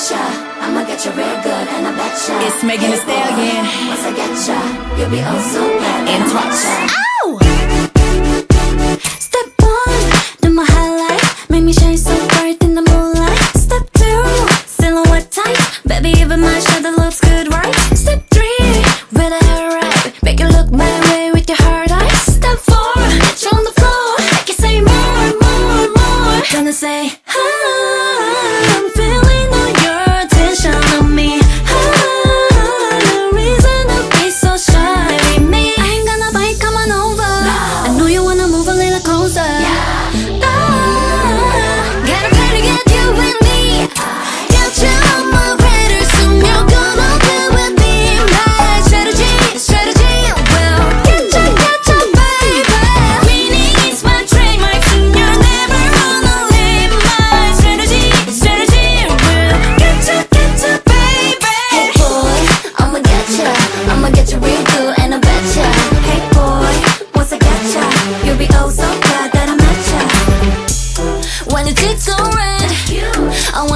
getcha. I'ma get you real good and I betcha. It's Megan Thee Stallion. Once I getcha, you'll be oh so glad And I Touch. betcha. Step one, do my highlight, make me shine so bright in the moonlight. Step two, silhouette tight, baby even my shadow looks good,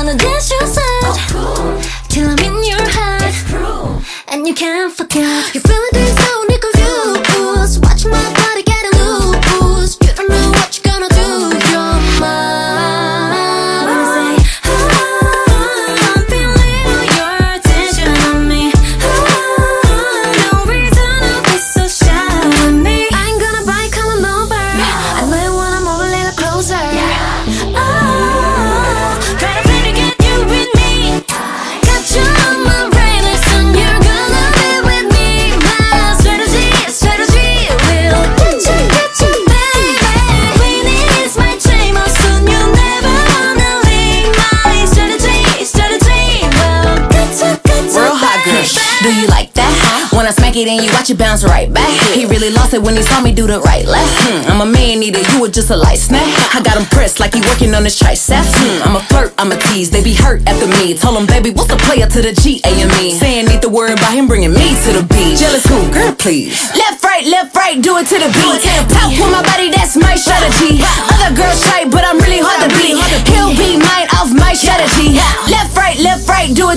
wanna dance your side. Till I'm in your head, and you can't forget. You feel this so Smack it and you watch it bounce right back. He really lost it when he saw me do the right left. Hmm, I'm a man eater, you were just a light snack. I got him pressed like he working on his triceps. Hmm, I'm a flirt, I'm a tease, they be hurt after me. Told him, baby, what's the player to the G A M E? Saying need to worry about him bringing me to the beach. Jealous who? Girl, please. Left, right, left, right, do it to the beat. Top with my body, that's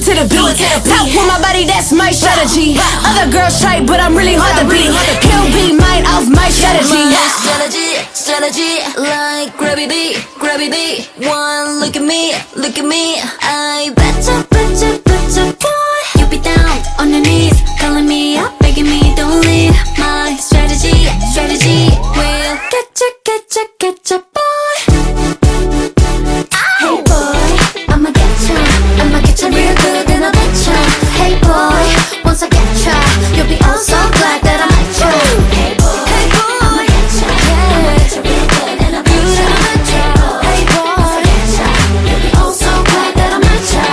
to the beat. Top with my body, that's my strategy. Other girls try, but I'm really hard to beat. He'll be mine off my strategy. Strategy, strategy, like grabby B. One look at me, look at me. I betcha, betcha, Ya, ya.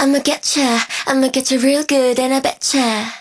I'ma get ya, I'ma get you real good and I betcha.